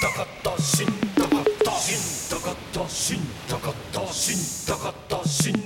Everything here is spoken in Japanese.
たかった死んかった死んたかった死んかった死んかった死ん